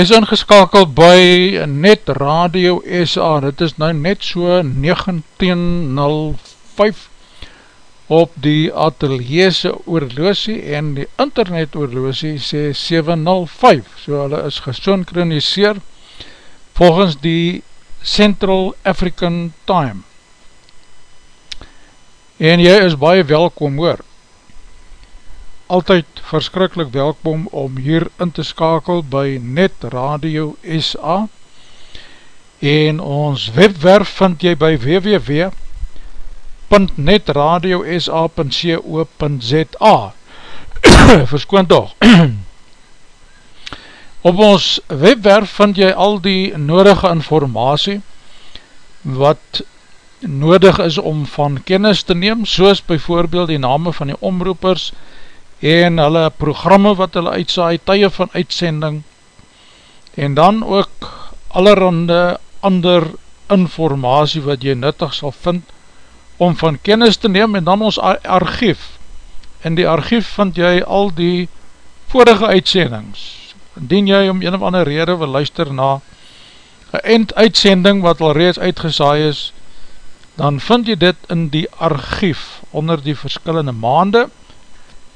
Jy is ingeskakeld by Net Radio SA, dit is nou net so 19.05 op die atelierse oorloosie en die internet oorloosie sê 7.05, so hulle is gesynkroniseer volgens die Central African Time. En jy is baie welkom hoor. Altyd verskrikkelijk welkom om hier in te skakel by Net Radio SA en ons webwerf vind jy by www.netradiosa.co.za Verskoon toch Op ons webwerf vind jy al die nodige informatie wat nodig is om van kennis te neem, soos bijvoorbeeld die name van die omroepers en hulle programme wat hulle uitsaai, tye van uitsending en dan ook allerhande ander informatie wat jy nuttig sal vind om van kennis te neem en dan ons archief. In die archief vind jy al die vorige uitsendings indien jy om een of ander rede wil luister na eind uitsending wat al reeds uitgesaai is, dan vind jy dit in die archief onder die verskillende maande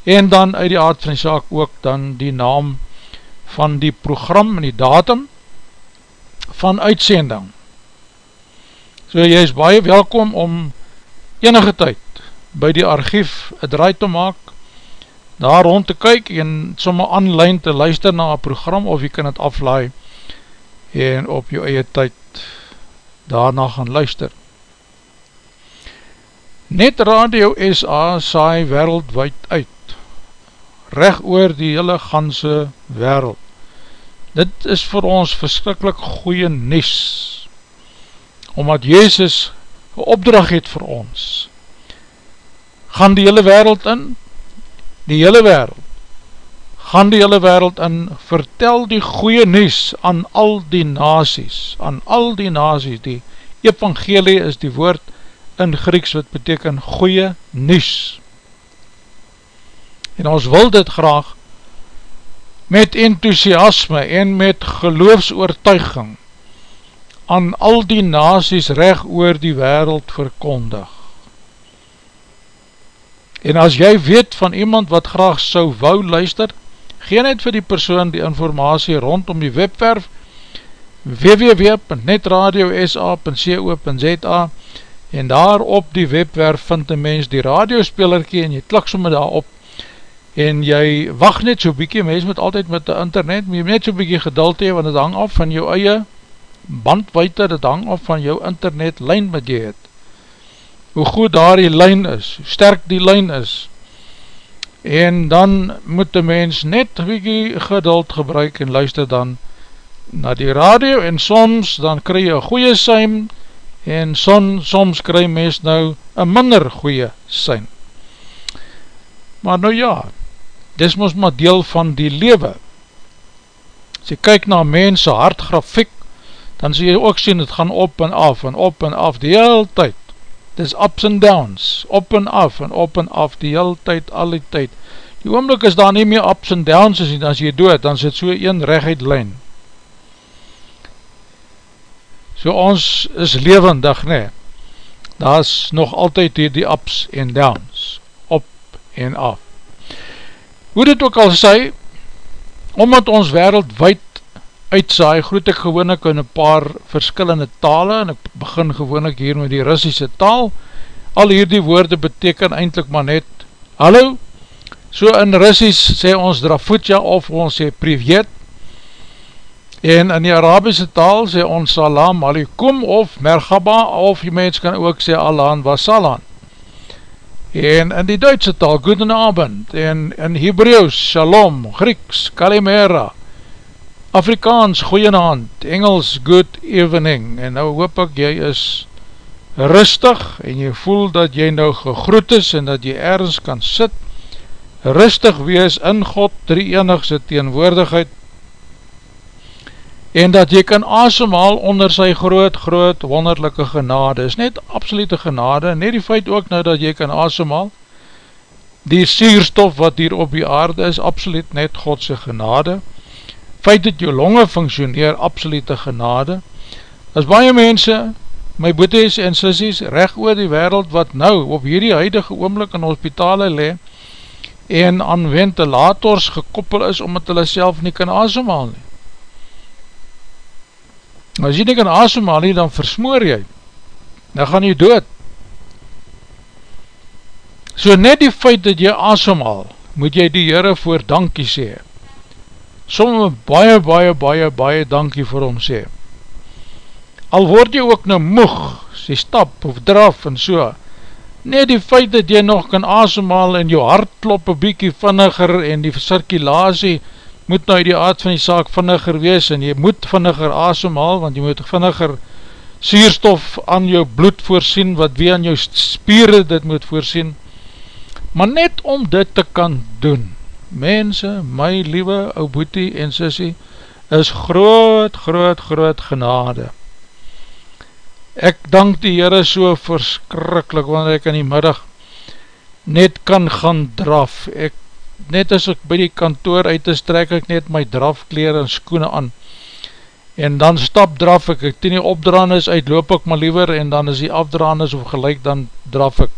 en dan uit die aard van die saak ook dan die naam van die program en die datum van uitsending. So jy is baie welkom om enige tyd by die archief het draai te maak daar rond te kyk en somme online te luister na een program of jy kan het aflaai en op jou eie tyd daarna gaan luister. Net Radio SA saai wereldwijd uit, recht oor die hele ganse wereld. Dit is vir ons verskrikkelijk goeie nies, omdat Jezus een opdracht het vir ons. Gaan die hele wereld in, die hele wereld, gaan die hele wereld in, vertel die goeie nies aan al die nazies, aan al die nazies, die evangelie is die woord in Grieks wat beteken goeie nies. En ons wil dit graag met enthousiasme en met geloofsoortuiging aan al die nazies recht oor die wereld verkondig. En as jy weet van iemand wat graag sou wou luister, gee net vir die persoon die informatie rondom die webwerf www.netradiosa.co.za en daar op die webwerf vind die mens die radiospelerkie en jy klik somme daar op en jy wacht net so bykie, mens moet altyd met die internet, jy net so bykie geduld hee, want het hang af van jou eie bandweite, het hang af van jou internet lijn wat jy het hoe goed daar die lijn is, hoe sterk die lijn is, en dan moet die mens net wiekie geduld gebruik en luister dan na die radio, en soms dan kry jy een goeie sein, en son, soms kry mens nou een minder goeie sein. Maar nou ja, dis moes maar deel van die lewe. As jy kyk na mense hartgrafiek, dan sê jy ook sien, het gaan op en af, en op en af, die hele tyd dis ups and downs, op en af en op en af, die hele tyd, al die tyd. Die oomlik is daar nie meer ups and downs as, as jy dood, dan sit so een recht lijn. So ons is levendig, nee. Daar is nog altyd hier die ups and downs, op en af. Hoe dit ook al sê, omdat ons wereldwijd uitsaai, groet ek gewoon ek in een paar verskillende tale, en ek begin gewoon ek hier met die Russische taal, al hier die woorde beteken eindelijk maar net, hallo, so in Russisch sê ons drafutja of ons sê privet, en in die Arabische taal sê ons salam alikum of merhaba, of die mens kan ook sê alan wasalan, en in die Duitse taal, guten abend, en in Hebreeuws, shalom, Grieks, kalimera, Afrikaans, goeienaand, Engels, good evening, en nou hoop ek jy is rustig, en jy voel dat jy nou gegroet is, en dat jy ergens kan sit, rustig wees in God, drie enigse teenwoordigheid, en dat jy kan asemhaal onder sy groot, groot, wonderlijke genade, is net absolute genade, net die feit ook nou dat jy kan asemhaal, die sierstof wat hier op die aarde is, absoluut net Godse genade, feit dat jou longe functioneer absolute genade, as baie mense, my boetes en sissies, recht oor die wereld wat nou op hierdie huidige oomlik in hospitale le, en aan ventilators gekoppel is, omdat hulle self nie kan asemhaal nie. As jy nie kan asemhaal nie, dan versmoor jy, dan gaan jy dood. So net die feit dat jy asemhaal, moet jy die Heere voor dankie sê. Somme baie, baie, baie, baie dankie vir hom sê. Al word jy ook nou moeg, sê stap of draf en so, net die feit dat jy nog kan asemhaal en jou hart klop een bykie vinniger en die circulatie moet nou die aard van die saak vinniger wees en jy moet vinniger asemhaal want jy moet vinniger sierstof aan jou bloed voorsien wat wie aan jou spieren dit moet voorsien. Maar net om dit te kan doen mense, my liewe ou boetie en sissie is groot, groot, groot genade. Ek dank die Heere so verskrikkelijk wanneer ek in die middag net kan gaan draf. Ek, net as ek by die kantoor uit is trek ek net my drafkleer en skoene aan. En dan stap draf ek, ek ten die opdraan is uit loop ek maar liever en dan is die afdraan is of gelijk dan draf ek.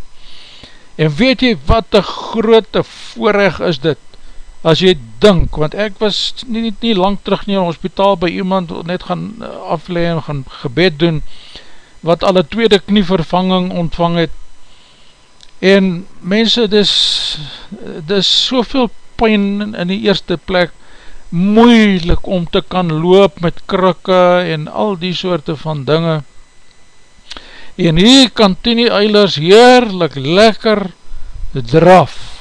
En weet jy wat die grote voorrecht is dit? As jy dink, want ek was nie, nie, nie lang terug nie in die hospitaal by iemand net gaan eh, aflee en gaan gebed doen wat alle tweede knievervanging ontvang het en mense dis dis soveel pijn in die eerste plek. Moeilik om te kan loop met krikke en al die soorte van dinge. En hier kan Tini Eilers heerlik lekker draf.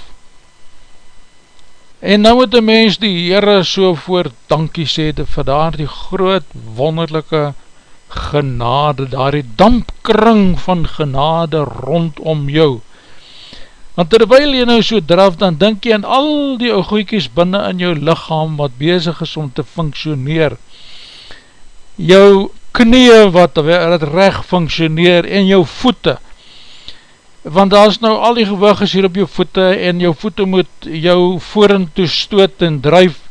En nou moet die mens die Heere so voor dankie sê vir daar die groot wonderlijke genade, daar die dampkring van genade rondom jou want terwijl jy nou so draf dan denk jy aan al die ooghoekies binnen in jou lichaam wat bezig is om te functioneer. Jou knie wat, wat recht functioneer en jou voete. Want daar is nou al die gewig is hier op jou voete en jou voete moet jou voeren toe stoot en drijf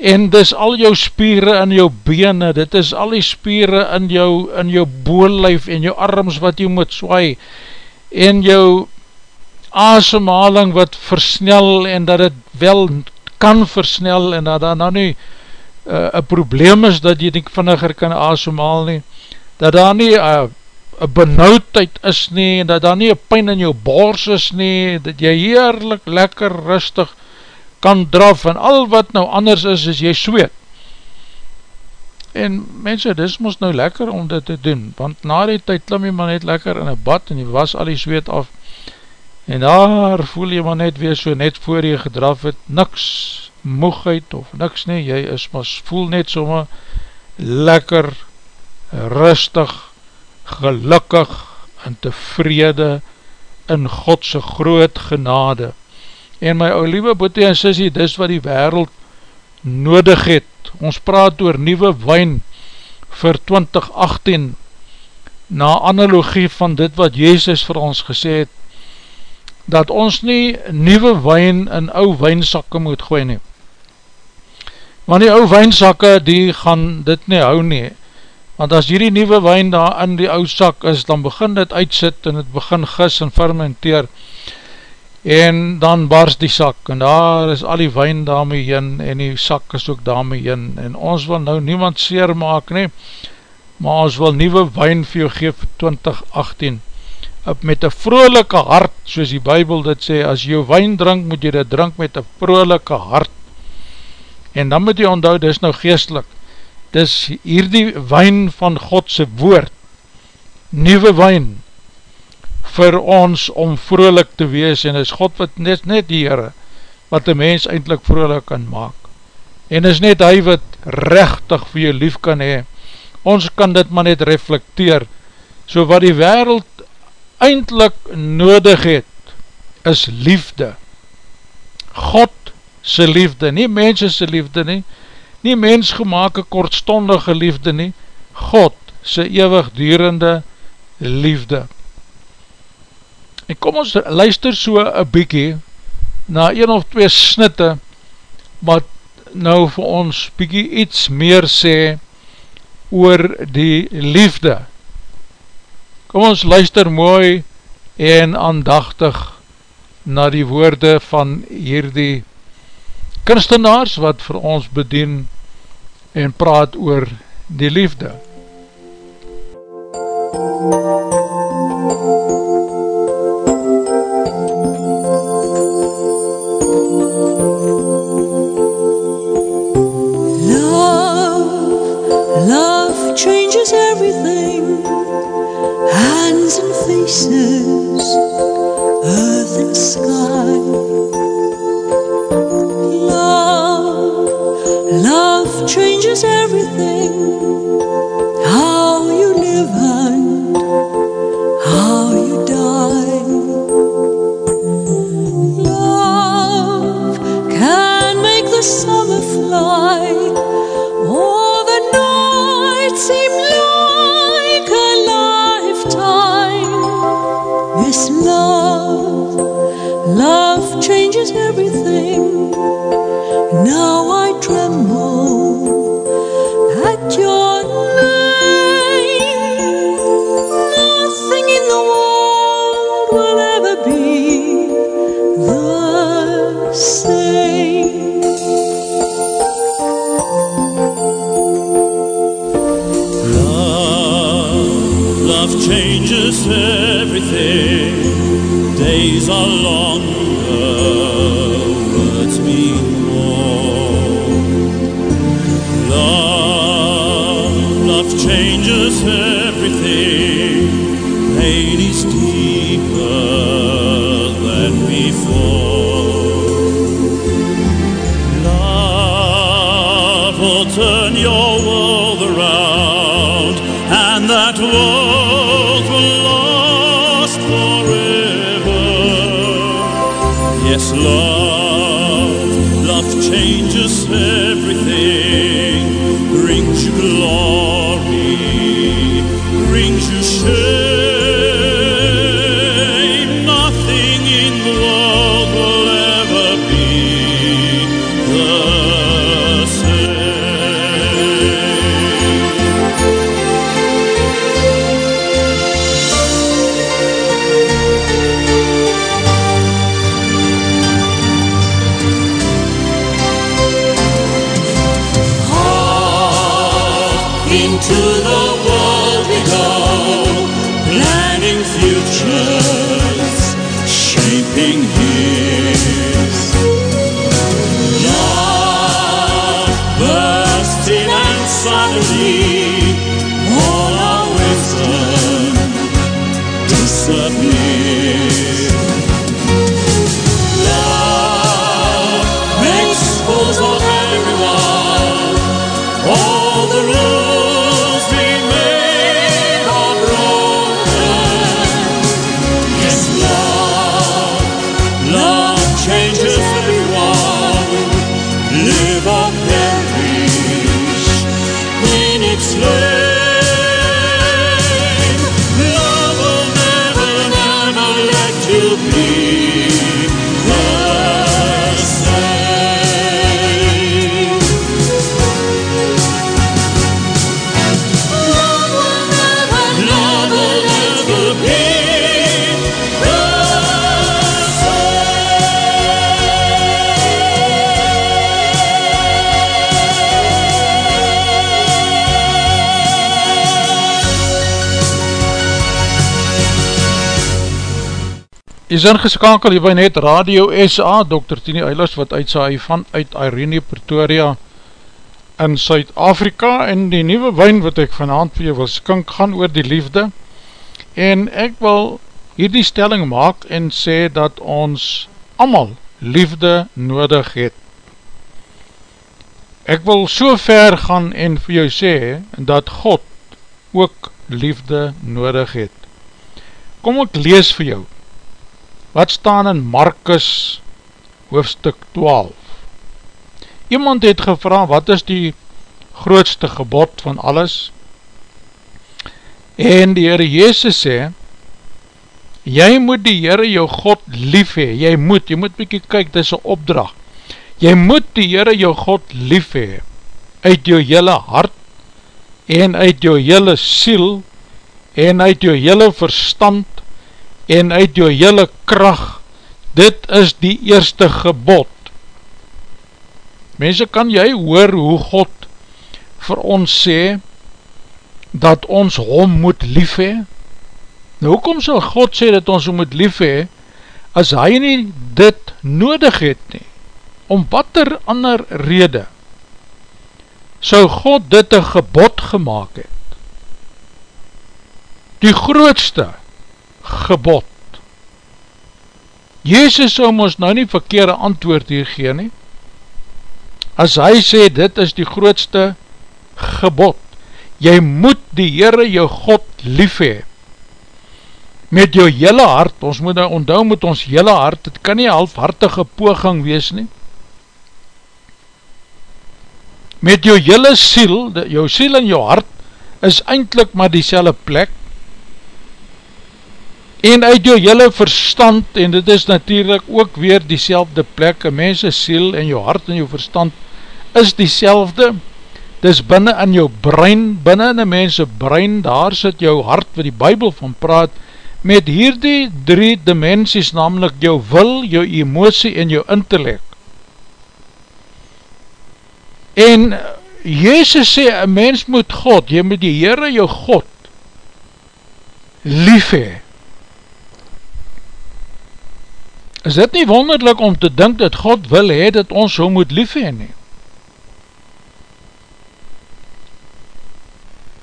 en dis al jou spieren in jou bene, dit is al die spieren in jou, in jou boellijf en jou arms wat jy moet swaai. En jou asemhaling wat versnel en dat het wel kan versnel en dat daar nou nie uh, een probleem is dat jy nie vinniger kan asemhaal nie, dat daar nie uh, een benauwdheid is nie, en dat daar nie een pijn in jou bors is nie, dat jy heerlik, lekker, rustig kan draf, en al wat nou anders is, is jy zweet. En mense, dis moes nou lekker om dit te doen, want na die tyd klim jy maar net lekker in een bad, en jy was al die zweet af, en daar voel jy maar net weer so net voor jy gedraf het, niks moegheid of niks nie, jy is maar voel net soma lekker, rustig, gelukkig en tevrede in Godse groot genade. En my ou liewe boete en sissie, dis wat die wereld nodig het. Ons praat oor nieuwe wijn vir 2018 na analogie van dit wat Jezus vir ons gesê het, dat ons nie nieuwe wijn in ou wijnsakke moet gooi nie. Want die ou wijnsakke, die gaan dit nie hou nie. Want as hierdie nieuwe wijn daar in die ou sak is, dan begin dit uitsit en het begin gis en fermenteer. En dan barst die sak en daar is al die wijn daarmee in en die sak is ook daarmee in. En ons wil nou niemand seer maak nie, maar ons wil nieuwe wijn vir jou geef 2018. Met een vrolike hart, soos die bybel dit sê, as jy wijn drink, moet jy dit drink met een vrolike hart. En dan moet jy onthou, dit is nou geestelik. Dis hierdie wijn van Godse woord, nieuwe wijn, vir ons om vrolik te wees, en is God wat net, net die Heere, wat die mens eindelijk vrolik kan maak, en is net hy wat rechtig vir jou lief kan hee, ons kan dit maar net reflecteer, so wat die wereld eindelijk nodig het, is liefde, God se liefde, nie mense se liefde nie, nie mensgemaake kortstondige liefde nie, God sy eeuwigdurende liefde. En kom ons luister so een bykie na een of twee snitte wat nou vir ons bykie iets meer sê oor die liefde. Kom ons luister mooi en aandachtig na die woorde van hierdie kunstenaars wat vir ons bedien en praat oor die liefde. Love, love changes everything Hands and faces Earth and sky. Love Love changes everything Is ingeskakel hierby net Radio SA, Dr. Tini Eilers wat uitsaai van uit Irene Pretoria in Suid-Afrika en die nieuwe wijn wat ek vanavond vir jou wil skink gaan oor die liefde en ek wil hierdie stelling maak en sê dat ons allemaal liefde nodig het. Ek wil so ver gaan en vir jou sê dat God ook liefde nodig het. Kom ek lees vir jou wat staan in Markus hoofstuk 12 iemand het gevra wat is die grootste gebod van alles? En die Heere Jezus sê jy moet die Heere jou God lief hee, jy moet, jy moet bykie kyk, dit is een opdracht jy moet die Heere jou God lief hee uit jou hele hart en uit jou hele siel en uit jou hele verstand en uit jou hele kracht, dit is die eerste gebod. Mense, kan jy hoor hoe God vir ons sê, dat ons hom moet lief hee? Nou, hoekom sal God sê dat ons hom moet lief hee, as hy nie dit nodig het nie? Om wat er ander rede? sou God dit een gebod gemaakt het. Die grootste gebod. Jezus sou ons nou nie verkeerde antwoord hier gee nie. As hy sê, dit is die grootste gebod. Jy moet die Heere jou God lief hee. Met jou hele hart, ons moet nou onthou met ons hele hart, het kan nie halfhartige poging wees nie. Met jou hele siel, jou siel en jou hart, is eindelijk maar die plek, en uit jou hele verstand, en dit is natuurlijk ook weer die plek, een mense siel en jou hart en jou verstand, is die selfde, dis binnen in jou brein, binnen in een mense brein, daar sit jou hart, wat die bybel van praat, met hierdie drie dimensies, namelijk jou wil, jou emosie en jou intellect. En Jezus sê, een mens moet God, jy moet die Heere jou God lief hee. Is dit nie wonderlik om te dink dat God wil hee dat ons so moet lief hee nie?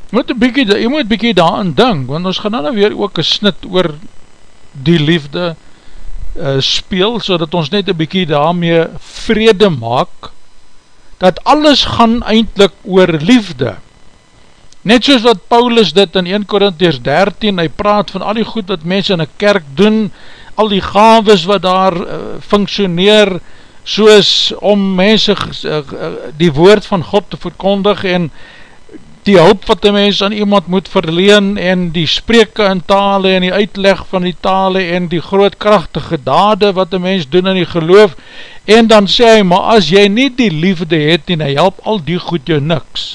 Moet een bykie, jy moet bykie daarin dink, want ons gaan nou weer ook een snit oor die liefde uh, speel, so dat ons net een bykie daarmee vrede maak, dat alles gaan eindelijk oor liefde. Net soos wat Paulus dit in 1 Korinties 13, hy praat van al die goed wat mense in die kerk doen, al die gaves wat daar uh, functioneer, soos om mense uh, die woord van God te verkondig en die hulp wat die mens aan iemand moet verleen en die spreke in tale en die uitleg van die tale en die groot krachtige dade wat die mens doen in die geloof. En dan sê hy, maar as jy nie die liefde het en hy help al die goed jou niks.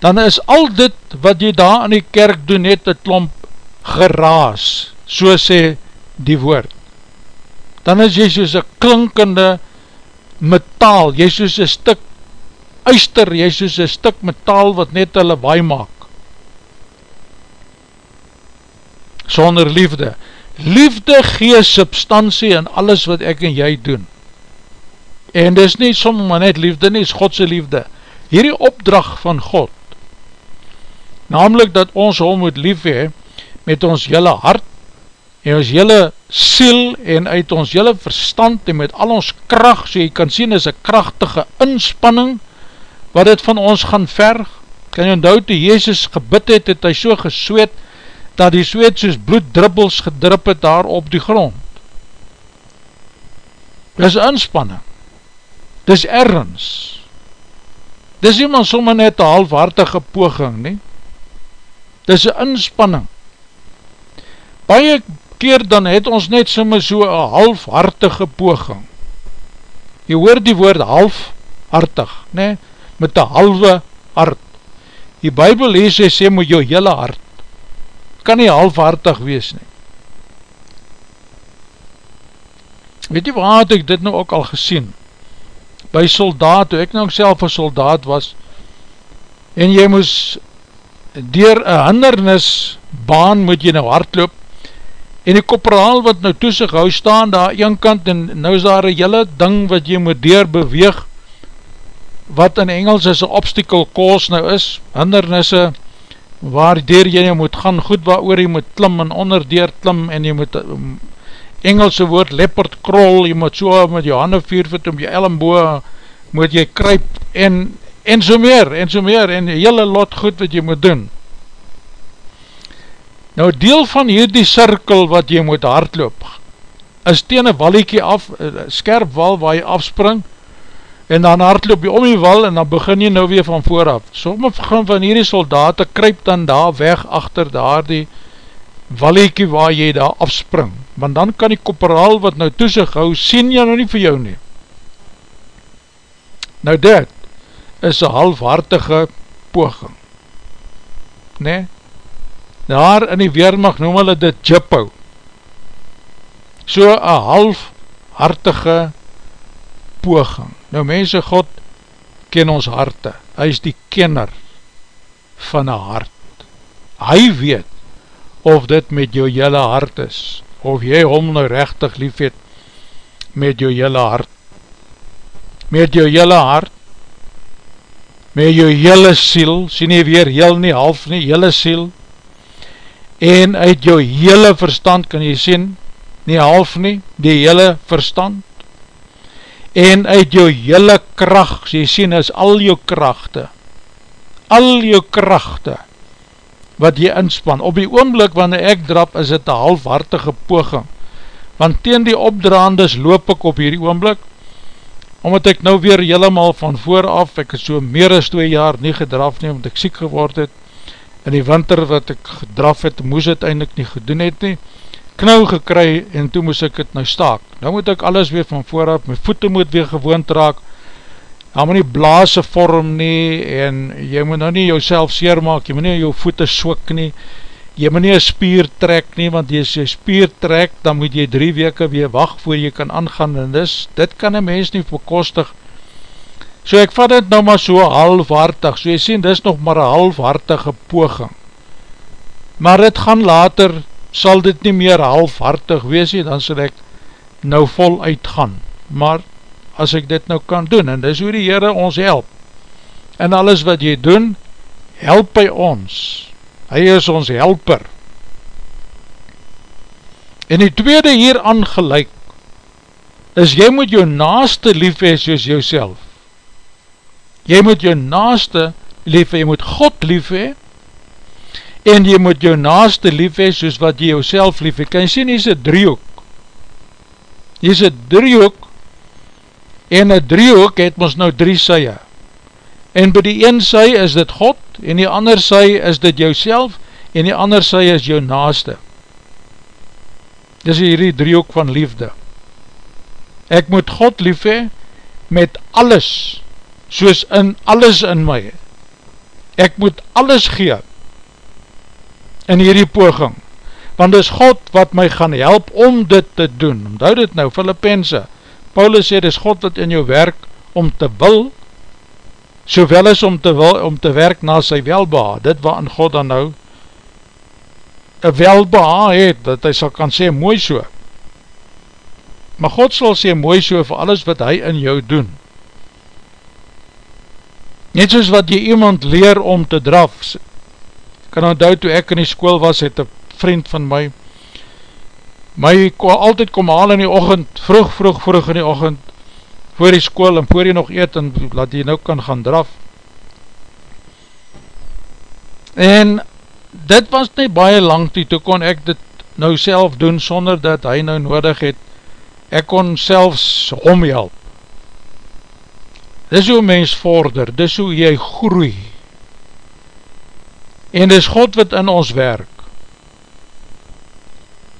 Dan is al dit wat jy daar in die kerk doen het een klomp geraas so sê die woord dan is jy soos een klinkende metaal, jy soos een stuk uister, jy soos een stuk metaal wat net hulle waai maak. Sonder liefde. Liefde gee substantie in alles wat ek en jy doen. En dis nie sommer maar net liefde nie, is Godse liefde. Hierdie opdracht van God, namelijk dat ons hom moet lief hee, met ons jylle hart, en ons jylle siel, en uit ons jylle verstand, en met al ons kracht, so jy kan sien, is een krachtige inspanning, wat het van ons gaan verg, kan jy onthou toe Jezus gebid het, het hy so gesweet, dat die zweet soos bloeddrubbels gedrup het daar op die grond. Dis inspanning, dis ergens, dis iemand sommer net een halfhartige poging, nie? dis een inspanning. Baie keer dan het ons net sommer so een halfhartige poging. Jy hoor die woord halfhartig, nie? met een halwe hart. Die bybel lees, hy sê, moet jou hele hart, kan nie halfhartig wees nie. Weet jy waar had ek dit nou ook al gesien? By soldaat, toe ek nou self een soldaat was, en jy moes dier een hindernisbaan moet jy nou hardloop, en die kopraal wat nou toesig hou staan daar een kant, en nou is daar een hele ding wat jy moet deur beweeg, wat in Engels is een obstacle course nou is, hindernisse, waar dier jy nou moet gaan, goed waar oor jy moet klim en onder deur klim, en jy moet, um, Engelse woord leopard crawl, jy moet so met jou handen viervoet om jou ellenboe, moet jy kryp, en, en so meer, en so meer, en hele lot goed wat jy moet doen. Nou deel van hierdie cirkel wat jy moet hardloop, is teen een walliekie af, skerp wal waar jy afspring, en dan hardloop jy om die wal en dan begin jy nou weer van vooraf. Sommige van hierdie soldaten kryp dan daar weg achter daar die walliekie waar jy daar afspring. Want dan kan die koperaal wat nou toesig hou, sien jy nou nie vir jou nie. Nou dit is een halfhartige poging. Nee? Daar in die weermacht noem hulle dit jippo. So een halfhartige poging. Nou mense, God ken ons harte. Hy is die kenner van een hart. Hy weet of dit met jou jylle hart is, of jy hom nou rechtig lief het met jou jylle hart. Met jou jylle hart, met jou hele siel, sien nie weer heel nie, half nie, hele siel, en uit jou hele verstand, kan jy sien, nie half nie, die hele verstand, en uit jou hele kracht, jy sien, is al jou krachte, al jou krachte, wat jy inspan, op die oomblik wanneer ek drap, is het een halfhartige poging, want teen die opdraandes loop ek op hierdie oomblik, omdat ek nou weer helemaal van vooraf, ek het so meer as 2 jaar nie gedraf nie, omdat ek siek geword het, in die winter wat ek gedraf het, moes het eindelijk nie gedoen het nie, knou gekry, en toe moes ek het nou staak, nou moet ek alles weer van vooraf, my voete moet weer gewoond raak, hy moet nie blaase vorm nie, en jy moet nou nie jou self seer maak, jy moet nie jou voete swik nie, jy moet nie een spier trek nie, want as jy spier trek, dan moet jy drie weke weer wacht voor jy kan aangaan, en dis, dit kan een mens nie verkostig. So ek vat dit nou maar so halfhartig, so jy sien, dis nog maar een halfhartige poging. Maar dit gaan later, sal dit nie meer halfhartig wees dan sal ek nou vol uitgaan. Maar as ek dit nou kan doen, en dis hoe die Heere ons help, en alles wat jy doen, help by ons, hy is ons helper. En die tweede hier aangelijk, is jy moet jou naaste lief hee soos jou self. Jy moet jou naaste lief hee, jy moet God lief hee, en jy moet jou naaste lief hee soos wat jy jou self lief hee. Kan jy sien, hier is een driehoek. Hier is een driehoek, en een driehoek het ons nou drie sye. En by die een sy is dit God, en die ander sy is dit jou self, en die ander sy is jou naaste. Dis hierdie driehoek van liefde. Ek moet God lief hee, met alles, soos in alles in my. Ek moet alles gee, in hierdie poging, want dis God wat my gaan help om dit te doen. Omdou dit nou, Filippense, Paulus sê, dis God wat in jou werk om te wil, sowel as om te, wil, om te werk na sy welbeha, dit wat in God dan nou een welbeha het, dat hy sal kan sê mooi so, maar God sal sê mooi so vir alles wat hy in jou doen, net soos wat jy iemand leer om te draf, kan onthou toe ek in die school was, het een vriend van my, my kon altyd kom haal in die ochend, vroeg, vroeg, vroeg in die ochend, voor die school en voor jy nog eet en laat jy nou kan gaan draf. En dit was nie baie lang toe, toe kon ek dit nou self doen sonder dat hy nou nodig het. Ek kon selfs hom help. Dis hoe mens vorder, dis hoe jy groei. En dis God wat in ons werk.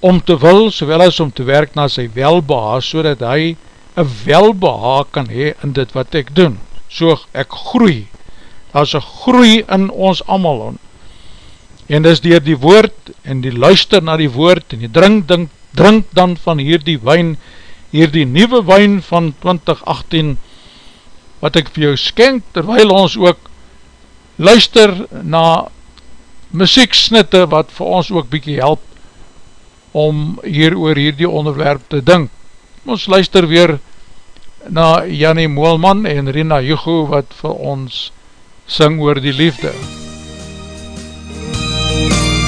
Om te wil, sowel as om te werk na sy welbehaas, so dat hy een welbeha kan hee in dit wat ek doen, so ek groei, daar is een groei in ons allemaal, en dis dier die woord, en die luister na die woord, en die drink, drink, drink dan van hier die wijn, hier die nieuwe wijn van 2018, wat ek vir jou skenk, terwijl ons ook luister na muzieksnitte, wat vir ons ook bykie help, om hier oor hier die onderwerp te dink, ons luister weer na Jannie Moelman en Rina Hugo wat vir ons sing oor die liefde. Love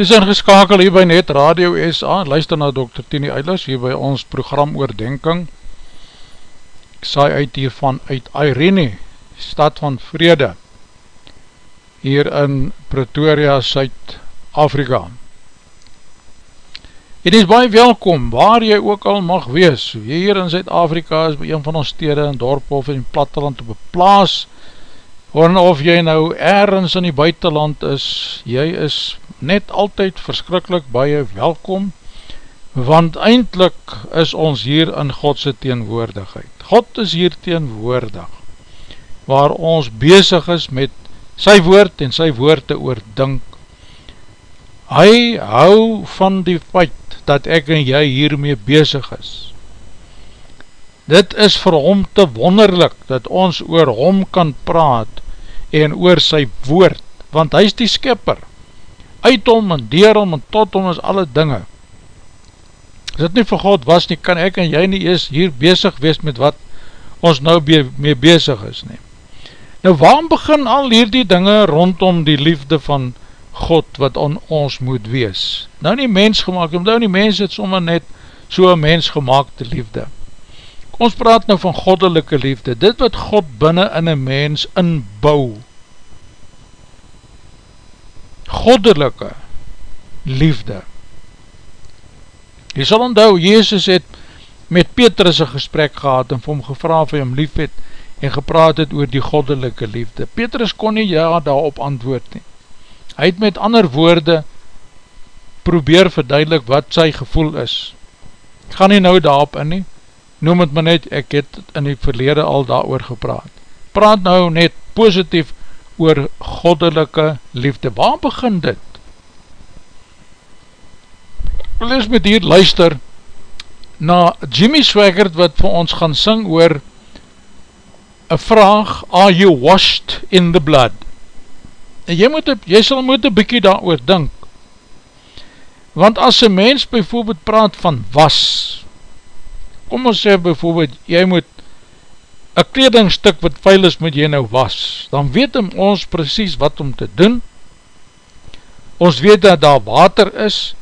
is ingeskakel hier by Net Radio SA, luister na Dr. Tini Eilers hier by ons program Oordenking. Ek saai uit hiervan uit Irene, stad van vrede, hier in Pretoria, Suid-Afrika. En is baie welkom, waar jy ook al mag wees, hier in Suid-Afrika is by een van ons stede, in dorp of in platteland op een plaas, en of jy nou ergens in die buitenland is, jy is net altyd verskrikkelijk baie welkom, want eindelijk is ons hier in Godse teenwoordigheid. God is hier teenwoordig, waar ons bezig is met sy woord en sy woord te oordink. Hy hou van die feit dat ek en jy hiermee bezig is. Dit is vir hom te wonderlik dat ons oor hom kan praat en oor sy woord, want hy is die skipper. Uit hom en dier hom en tot hom is alle dinge. As dit nie vir God was nie, kan ek en jy nie ees hier bezig wees met wat ons nou be mee bezig is nie. Nou waarom begin al hierdie dinge rondom die liefde van God wat on ons moet wees? Nou nie mens gemaakt, nou nie mens het sommer net so een mens gemaakte liefde. Ons praat nou van goddelike liefde, dit wat God binnen in een mens inbouw. Goddelike liefde. Jy sal onthou, Jezus het met Petrus een gesprek gehad en vir hom gevra of hy hom lief het en gepraat het oor die goddelike liefde. Petrus kon nie ja daarop antwoord nie. Hy het met ander woorde probeer verduidelik wat sy gevoel is. Ek gaan nie nou daarop in nie, noem het my net, ek het in die verlede al daar gepraat. Praat nou net positief oor goddelike liefde. Waar begin dit? Wil eens met hier luister na Jimmy Swaggart wat vir ons gaan sing oor een vraag, are you washed in the blood? En jy, moet, jy sal moet een bykie daar oor dink. Want as een mens bijvoorbeeld praat van was, kom ons sê bijvoorbeeld, jy moet een kledingstuk wat vuil is, moet jy nou was, dan weet ons precies wat om te doen. Ons weet dat daar water is,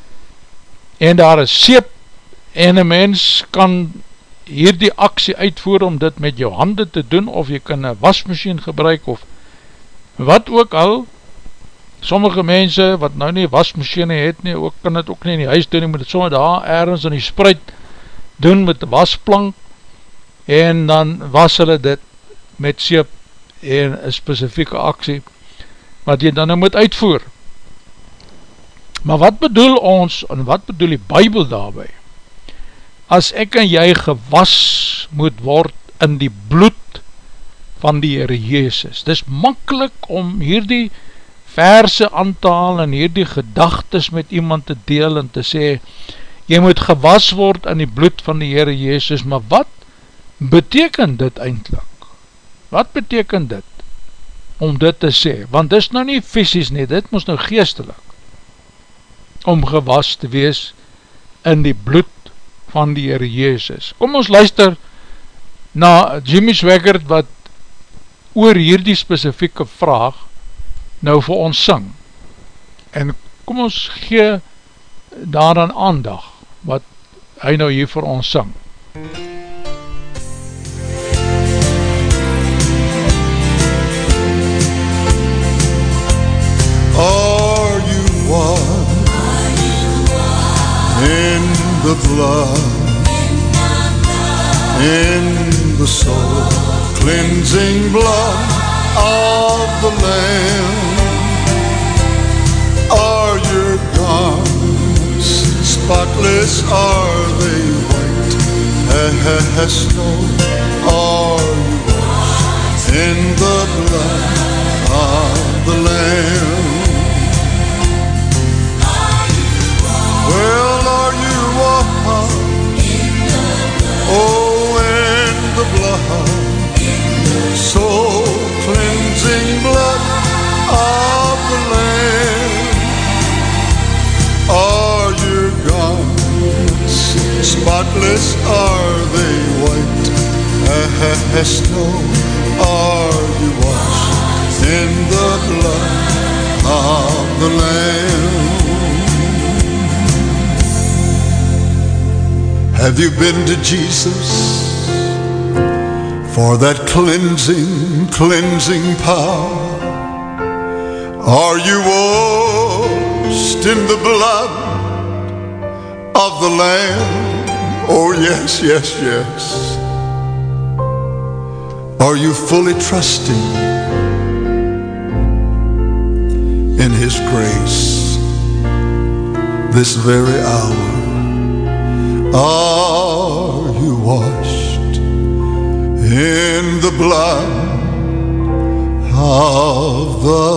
en daar is seep, en een mens kan hier die aksie uitvoer om dit met jou hande te doen, of jy kan een wasmachine gebruik, of wat ook al, sommige mense wat nou nie wasmachine het nie, ook kan dit ook nie in die huis doen, jy moet het sommer daar ergens in die spruit doen met die wasplank, en dan was hulle dit met seep en een specifieke aksie, wat jy dan nou moet uitvoer. Maar wat bedoel ons, en wat bedoel die bybel daarby? as ek en jy gewas moet word in die bloed van die Heere Jezus. Dis makkelijk om hierdie verse aan te haal en hierdie gedagtes met iemand te deel en te sê, jy moet gewas word in die bloed van die Heere Jezus, maar wat beteken dit eindelijk? Wat beteken dit om dit te sê? Want dis nou nie fysisk nie, dit moes nou geestelik om gewas te wees in die bloed van die Heere Jezus. Kom ons luister na Jimmy Swaggart wat oor hierdie specifieke vraag nou vir ons sing. En kom ons gee daaraan aandag wat hy nou hier vir ons sing. Are you one in the blood, in the soul, cleansing blood of the Lamb. Are your garments spotless? Are they white as snow? Are you washed in the blood of the Lamb? Well, are you washed? Oh, in the blood, so spotless? Are they white as snow? Are you washed in the blood of the Lamb? Have you been to Jesus for that cleansing, cleansing power? Are you washed in the blood of the Lamb? Oh, yes, yes, yes. Are you fully trusting in His grace this very hour? Are you washed in the blood of the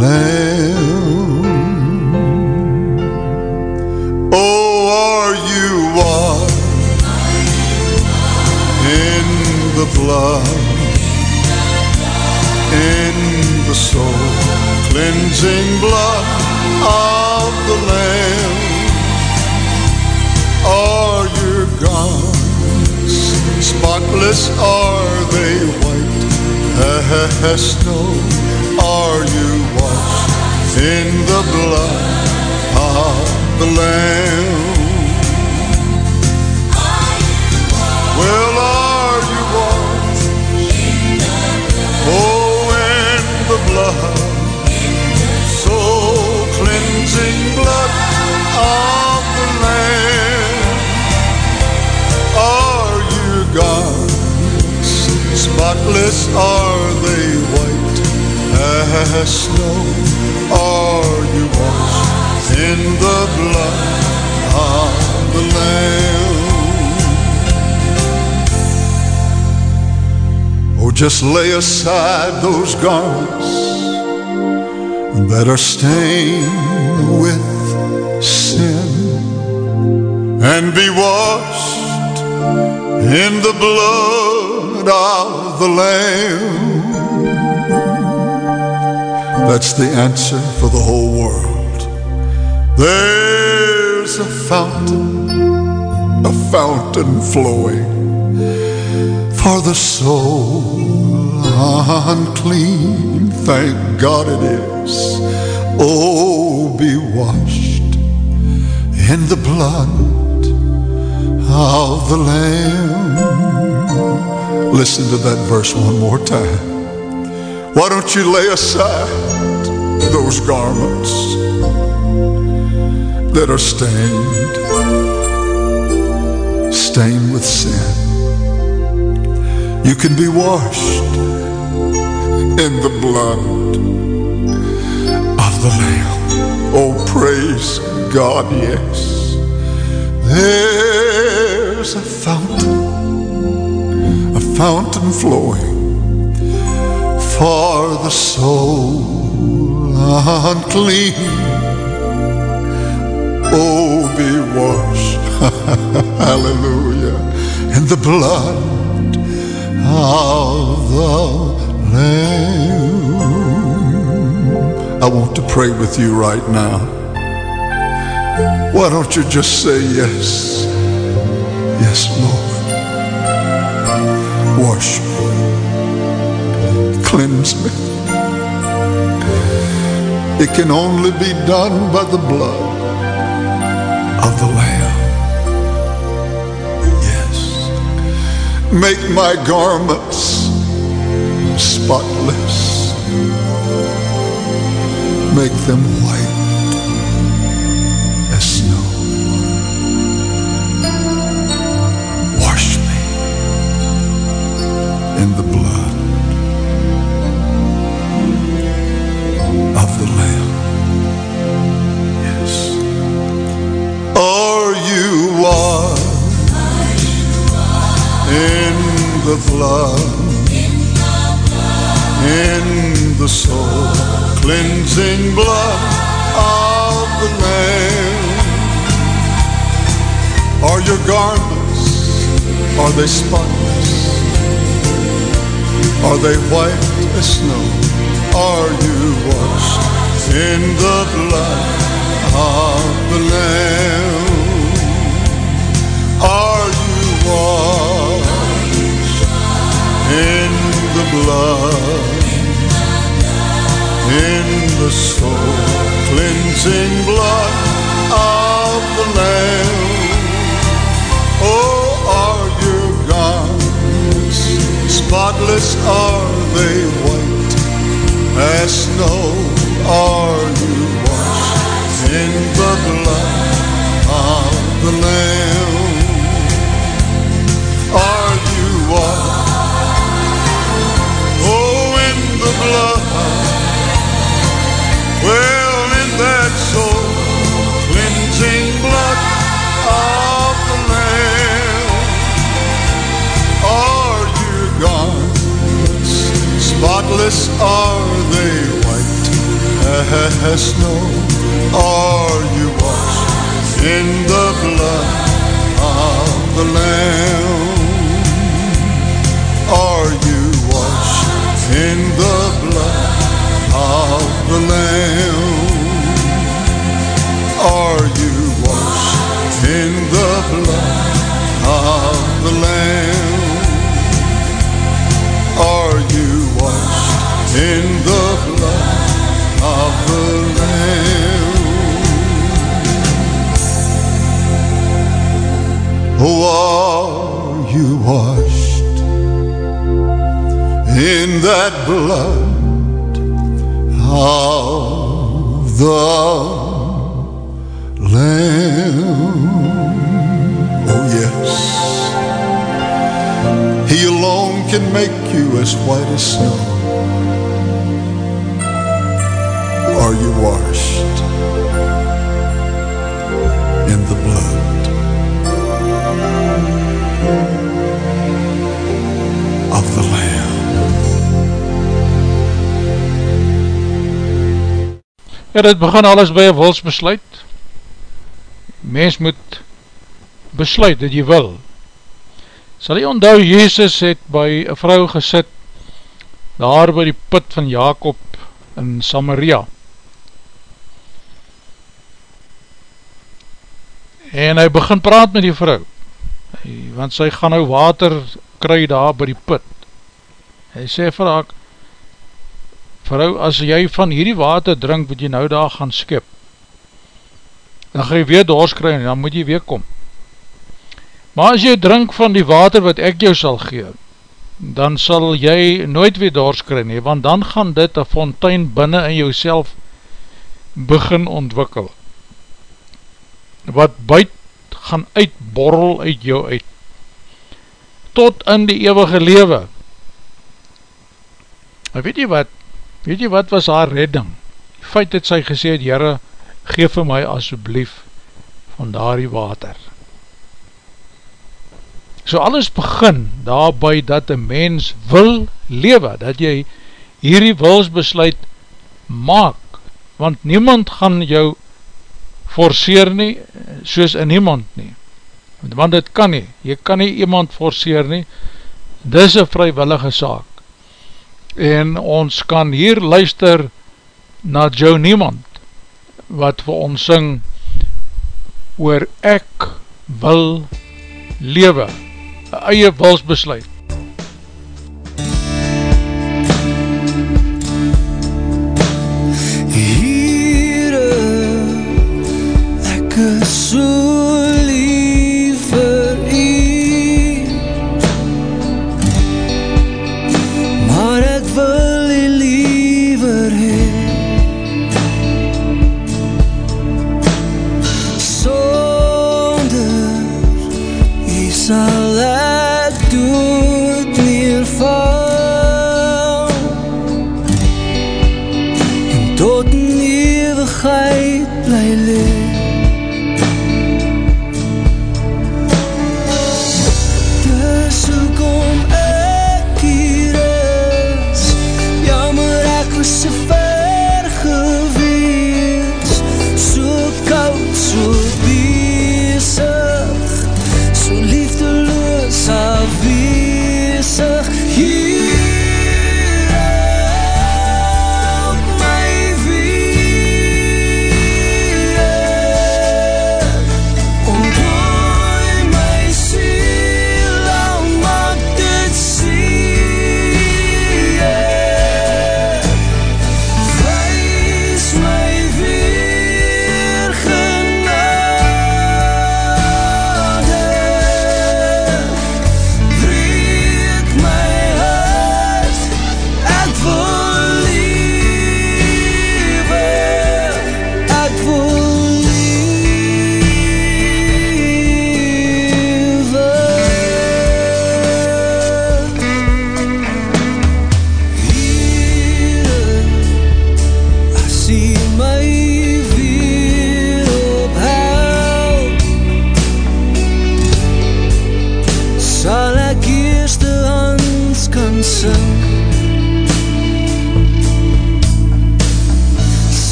Lamb? Oh, are you washed the blood, in the soul, cleansing blood of the Lamb? Are your garments spotless? Are they white as snow? Are you washed in the blood of the Lamb? Well, blood, so cleansing blood of the Lamb. Are your garments spotless? Are they white as snow? Are you washed in the blood of the Lamb? Just lay aside those garments that are stained with sin and be washed in the blood of the Lamb. That's the answer for the whole world. There's a fountain, a fountain flowing for the soul unclean. Thank God it is. Oh, be washed in the blood of the Lamb. Listen to that verse one more time. Why don't you lay aside those garments that are stained, stained with sin? You can be washed in the blood of the Lamb. Oh, praise God, yes. There's a fountain, a fountain flowing for the soul unclean. Oh, be washed, hallelujah, in the blood of the I want to pray with you right now. Why don't you just say yes? Yes, Lord. Wash me. Cleanse me. It can only be done by the blood of the Lamb. Yes. Make my garments spotless. Make them they spotless? Are they white as snow? Are you washed in the blood of the Lamb? Are you washed in the blood? in the soul cleansing blood of the Lamb. Spotless? Are they white as snow? Are you washed in the blood of the Lamb? Spotless? Are they white as snow? Are you washed in the in that blood? of the Lamb. Oh, yes. He alone can make you as white as snow. Are you washed Ja, dit begin alles by een wilsbesluit. Mens moet besluit dat jy wil. Sal jy onthou, Jezus het by een vrou gesit, daar by die put van Jacob in Samaria. En hy begin praat met die vrou, want sy gaan nou water kry daar by die put. Hy sê vir haar, vrou, as jy van hierdie water drink, wat jy nou daar gaan skip, dan ga jy weer doorskry en dan moet jy weer kom. Maar as jy drink van die water wat ek jou sal gee, dan sal jy nooit weer doorskry nie, want dan gaan dit een fontein binnen in jou begin ontwikkel. Wat buit gaan uitborrel uit jou uit. Tot in die eeuwige lewe. Maar weet jy wat, weet jy wat was haar redding? Die feit het sy gesê, Heere, geef vir my asjeblief van daar die water. So alles begin daarby dat een mens wil lewe, dat jy hierdie wilsbesluit maak, want niemand gaan jou forceer nie, soos in niemand nie. Want dit kan nie, jy kan nie iemand forceer nie, dis een vrywillige saak. En ons kan hier luister na jou niemand, wat vir ons syng oor ek wil lewe, een eie wilsbesluit.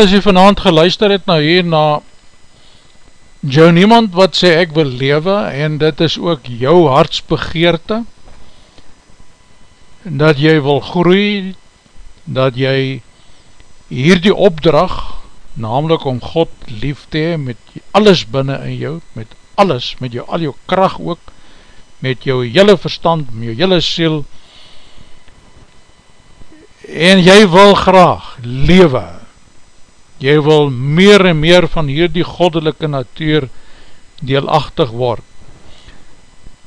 As jy vanavond geluister het nou hier na jou niemand wat sê ek wil lewe en dit is ook jou hartsbegeerte dat jy wil groei dat jy hierdie opdrag namelijk om God lief te hee met alles binnen in jou met alles, met jou al jou kracht ook met jou hele verstand met jou hele siel en jy wil graag lewe jy wil meer en meer van hierdie goddelike natuur deelachtig word,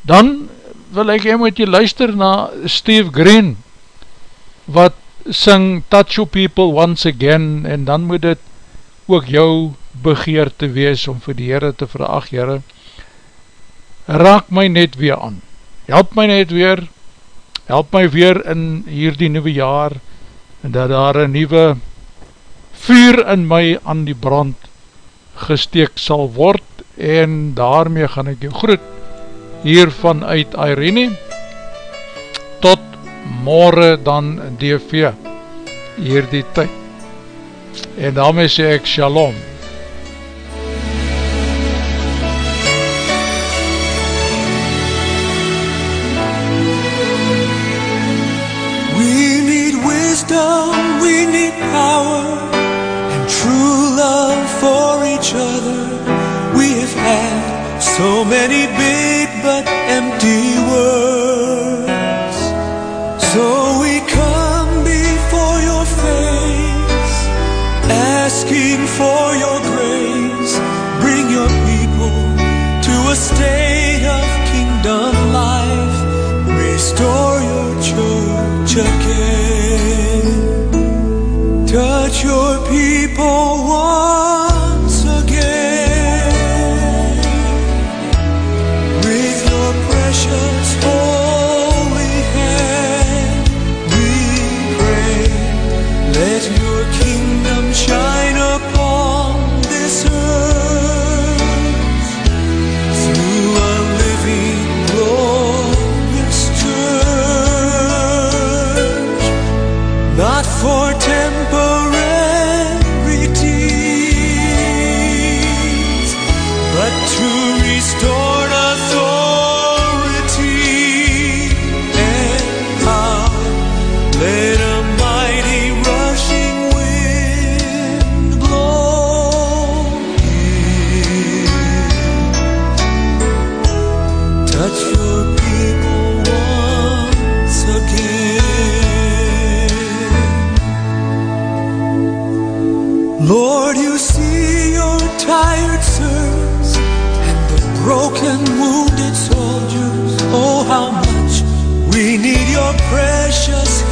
dan wil ek jy moet jy luister na Steve Green, wat sing Touch Your People Once Again, en dan moet dit ook jou begeer te wees om vir die Heere te vraag, Heere, raak my net weer aan, help my net weer, help my weer in hierdie nieuwe jaar, en dat daar een nieuwe vuur in my aan die brand gesteek sal word en daarmee gaan ek jou groet hier vanuit Irene tot morgen dan DV hier die tyd. En daarmee sê ek shalom. We need wisdom, we need power so many big but empty words. Broken, wounded soldiers. Oh, how much we need your precious